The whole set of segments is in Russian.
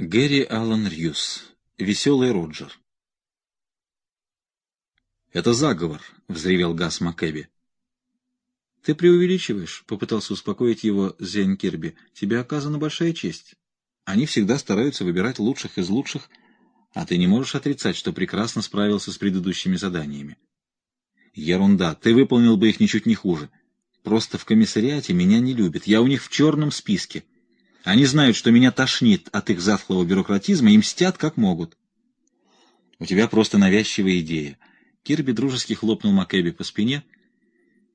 Гэри Аллан Рьюс. Веселый Роджер. «Это заговор», — взревел Гас Маккеби. «Ты преувеличиваешь», — попытался успокоить его Зейн Кирби. «Тебе оказана большая честь. Они всегда стараются выбирать лучших из лучших, а ты не можешь отрицать, что прекрасно справился с предыдущими заданиями». «Ерунда. Ты выполнил бы их ничуть не хуже. Просто в комиссариате меня не любят. Я у них в черном списке». Они знают, что меня тошнит от их затхлого бюрократизма и мстят как могут. У тебя просто навязчивая идея. Кирби дружески хлопнул Макэби по спине,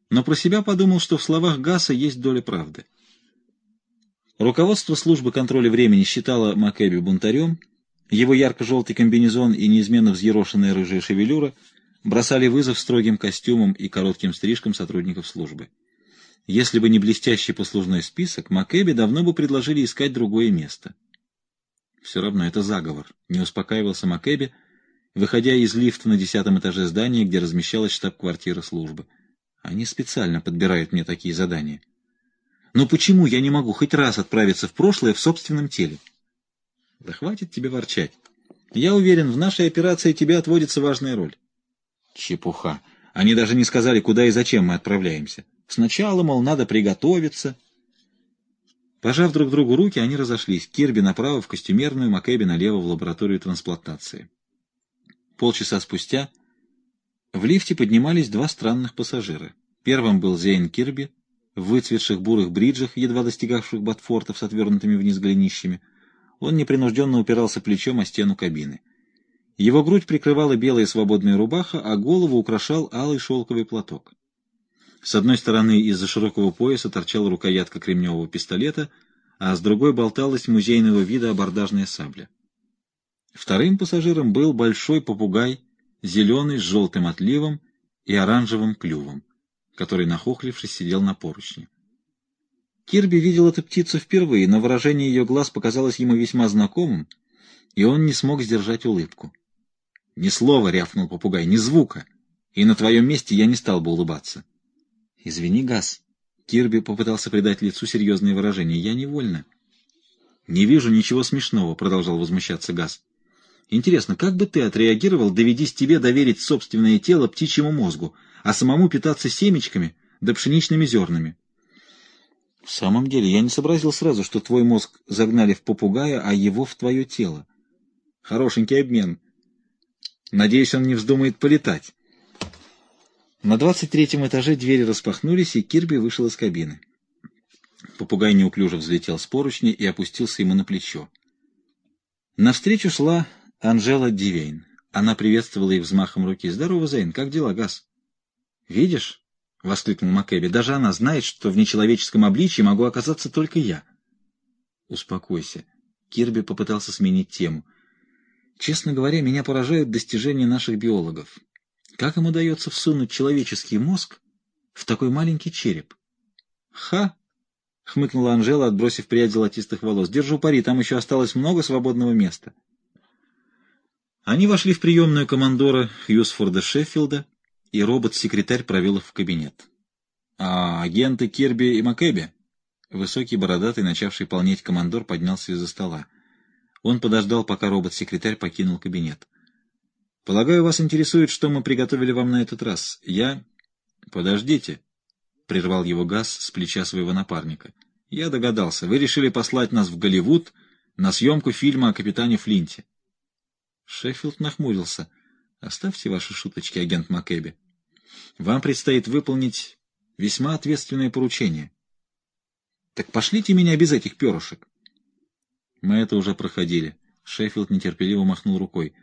но про себя подумал, что в словах Гаса есть доля правды. Руководство службы контроля времени считало Макэби бунтарем, его ярко-желтый комбинезон и неизменно взъерошенная рыжая шевелюра бросали вызов строгим костюмам и коротким стрижкам сотрудников службы. Если бы не блестящий послужной список, Макэби давно бы предложили искать другое место. Все равно это заговор, не успокаивался Макэби, выходя из лифта на десятом этаже здания, где размещалась штаб-квартира службы. Они специально подбирают мне такие задания. Но почему я не могу хоть раз отправиться в прошлое в собственном теле? Да хватит тебе ворчать. Я уверен, в нашей операции тебе отводится важная роль. Чепуха. Они даже не сказали, куда и зачем мы отправляемся. Сначала, мол, надо приготовиться. Пожав друг другу руки, они разошлись. Кирби направо в костюмерную, Макэби налево в лабораторию трансплантации. Полчаса спустя в лифте поднимались два странных пассажира. Первым был Зейн Кирби, в выцветших бурых бриджах, едва достигавших ботфортов с отвернутыми вниз голенищами. Он непринужденно упирался плечом о стену кабины. Его грудь прикрывала белая свободная рубаха, а голову украшал алый шелковый платок. С одной стороны из-за широкого пояса торчала рукоятка кремневого пистолета, а с другой болталась музейного вида абордажная сабля. Вторым пассажиром был большой попугай, зеленый, с желтым отливом и оранжевым клювом, который, нахохлившись, сидел на поручне. Кирби видел эту птицу впервые, но выражение ее глаз показалось ему весьма знакомым, и он не смог сдержать улыбку. «Ни слова!» — рявкнул попугай, — «ни звука! И на твоем месте я не стал бы улыбаться». «Извини, Газ». Кирби попытался придать лицу серьезное выражение. «Я невольно». «Не вижу ничего смешного», — продолжал возмущаться Газ. «Интересно, как бы ты отреагировал, доведись тебе доверить собственное тело птичьему мозгу, а самому питаться семечками да пшеничными зернами?» «В самом деле, я не сообразил сразу, что твой мозг загнали в попугая, а его в твое тело. Хорошенький обмен. Надеюсь, он не вздумает полетать». На двадцать третьем этаже двери распахнулись, и Кирби вышел из кабины. Попугай неуклюже взлетел с поручни и опустился ему на плечо. Навстречу шла Анжела Дивейн. Она приветствовала их взмахом руки. «Здорово, Зейн, как дела, Газ?» «Видишь?» — воскликнул Макэби. «Даже она знает, что в нечеловеческом обличии могу оказаться только я». «Успокойся». Кирби попытался сменить тему. «Честно говоря, меня поражают достижения наших биологов. Как им удается всунуть человеческий мозг в такой маленький череп? Ха! — хмыкнула Анжела, отбросив прядь золотистых волос. — Держу пари, там еще осталось много свободного места. Они вошли в приемную командора Хьюсфорда Шеффилда, и робот-секретарь провел их в кабинет. — А агенты Кирби и Макэби? Высокий, бородатый, начавший полнеть командор, поднялся из-за стола. Он подождал, пока робот-секретарь покинул кабинет. Полагаю, вас интересует, что мы приготовили вам на этот раз. Я... Подождите, — прервал его Газ с плеча своего напарника. Я догадался. Вы решили послать нас в Голливуд на съемку фильма о капитане Флинте. Шеффилд нахмурился. Оставьте ваши шуточки, агент Маккеби. Вам предстоит выполнить весьма ответственное поручение. Так пошлите меня без этих перышек. Мы это уже проходили. Шеффилд нетерпеливо махнул рукой.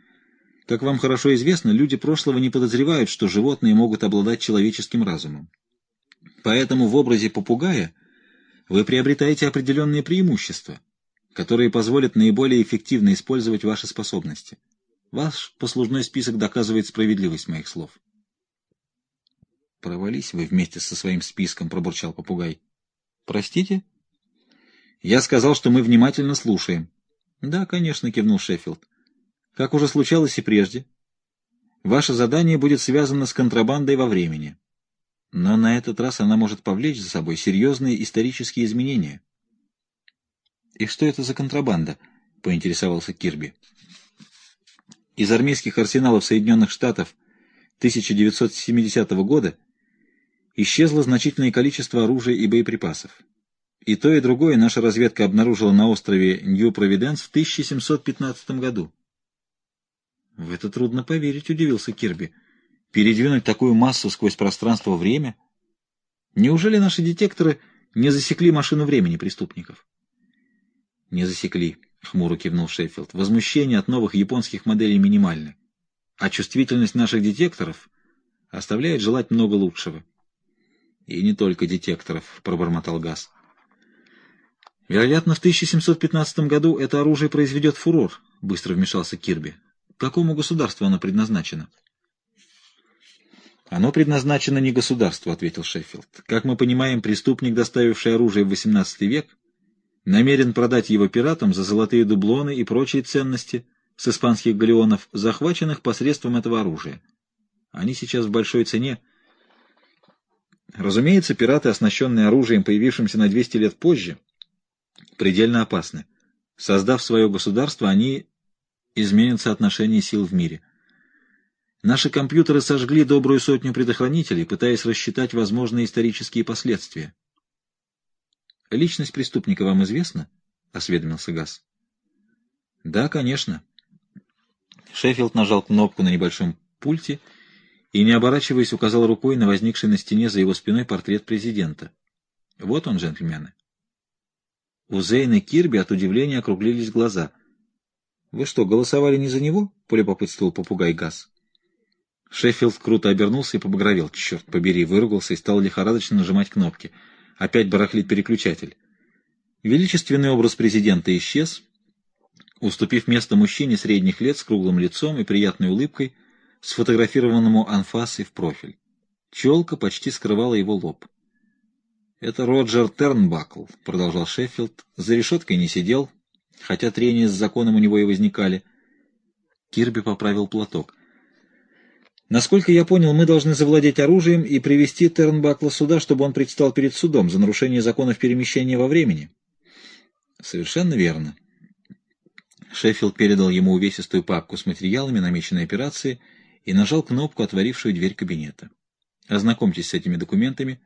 Как вам хорошо известно, люди прошлого не подозревают, что животные могут обладать человеческим разумом. Поэтому в образе попугая вы приобретаете определенные преимущества, которые позволят наиболее эффективно использовать ваши способности. Ваш послужной список доказывает справедливость моих слов. «Провались вы вместе со своим списком», — пробурчал попугай. «Простите?» «Я сказал, что мы внимательно слушаем». «Да, конечно», — кивнул Шеффилд. Как уже случалось и прежде, ваше задание будет связано с контрабандой во времени. Но на этот раз она может повлечь за собой серьезные исторические изменения. И что это за контрабанда? — поинтересовался Кирби. Из армейских арсеналов Соединенных Штатов 1970 года исчезло значительное количество оружия и боеприпасов. И то, и другое наша разведка обнаружила на острове Нью-Провиденс в 1715 году. В это трудно поверить, удивился Кирби. Передвинуть такую массу сквозь пространство-время? Неужели наши детекторы не засекли машину времени преступников? Не засекли, хмуро кивнул Шеффилд. Возмущение от новых японских моделей минимально. А чувствительность наших детекторов оставляет желать много лучшего. И не только детекторов, пробормотал Газ. Вероятно, в 1715 году это оружие произведет фурор, быстро вмешался Кирби. Какому государству оно предназначено? Оно предназначено не государству, ответил Шеффилд. Как мы понимаем, преступник, доставивший оружие в XVIII век, намерен продать его пиратам за золотые дублоны и прочие ценности с испанских галеонов, захваченных посредством этого оружия. Они сейчас в большой цене. Разумеется, пираты, оснащенные оружием, появившимся на 200 лет позже, предельно опасны. Создав свое государство, они изменят соотношение сил в мире. Наши компьютеры сожгли добрую сотню предохранителей, пытаясь рассчитать возможные исторические последствия. «Личность преступника вам известна?» — осведомился Газ. «Да, конечно». Шеффилд нажал кнопку на небольшом пульте и, не оборачиваясь, указал рукой на возникший на стене за его спиной портрет президента. «Вот он, джентльмены». У Зейна Кирби от удивления округлились глаза. «Вы что, голосовали не за него?» — полюбопытствовал попугай Газ. Шеффилд круто обернулся и побагровел. Черт побери, выругался и стал лихорадочно нажимать кнопки. Опять барахлит переключатель. Величественный образ президента исчез, уступив место мужчине средних лет с круглым лицом и приятной улыбкой, сфотографированному анфасой в профиль. Челка почти скрывала его лоб. «Это Роджер Тернбакл», — продолжал Шеффилд. «За решеткой не сидел, хотя трения с законом у него и возникали». Кирби поправил платок. «Насколько я понял, мы должны завладеть оружием и привести Тернбакла сюда, чтобы он предстал перед судом за нарушение законов перемещения во времени». «Совершенно верно». Шеффилд передал ему увесистую папку с материалами намеченной операции и нажал кнопку, отворившую дверь кабинета. «Ознакомьтесь с этими документами».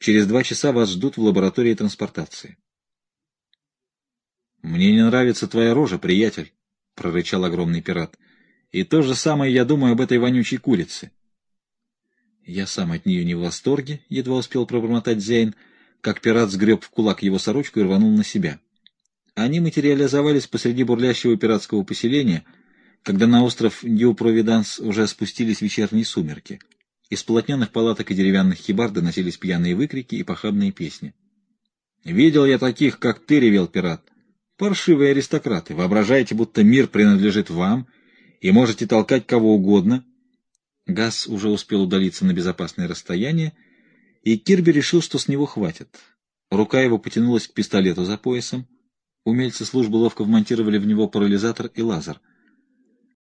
Через два часа вас ждут в лаборатории транспортации. «Мне не нравится твоя рожа, приятель», — прорычал огромный пират. «И то же самое я думаю об этой вонючей курице». Я сам от нее не в восторге, — едва успел пробормотать Зейн, как пират сгреб в кулак его сорочку и рванул на себя. Они материализовались посреди бурлящего пиратского поселения, когда на остров Нью-Провиданс уже спустились вечерние сумерки. Из полотняных палаток и деревянных хибар доносились пьяные выкрики и похабные песни. «Видел я таких, как ты, — ревел пират. Паршивые аристократы, воображаете, будто мир принадлежит вам, и можете толкать кого угодно». Газ уже успел удалиться на безопасное расстояние, и Кирби решил, что с него хватит. Рука его потянулась к пистолету за поясом. Умельцы службы ловко вмонтировали в него парализатор и лазер —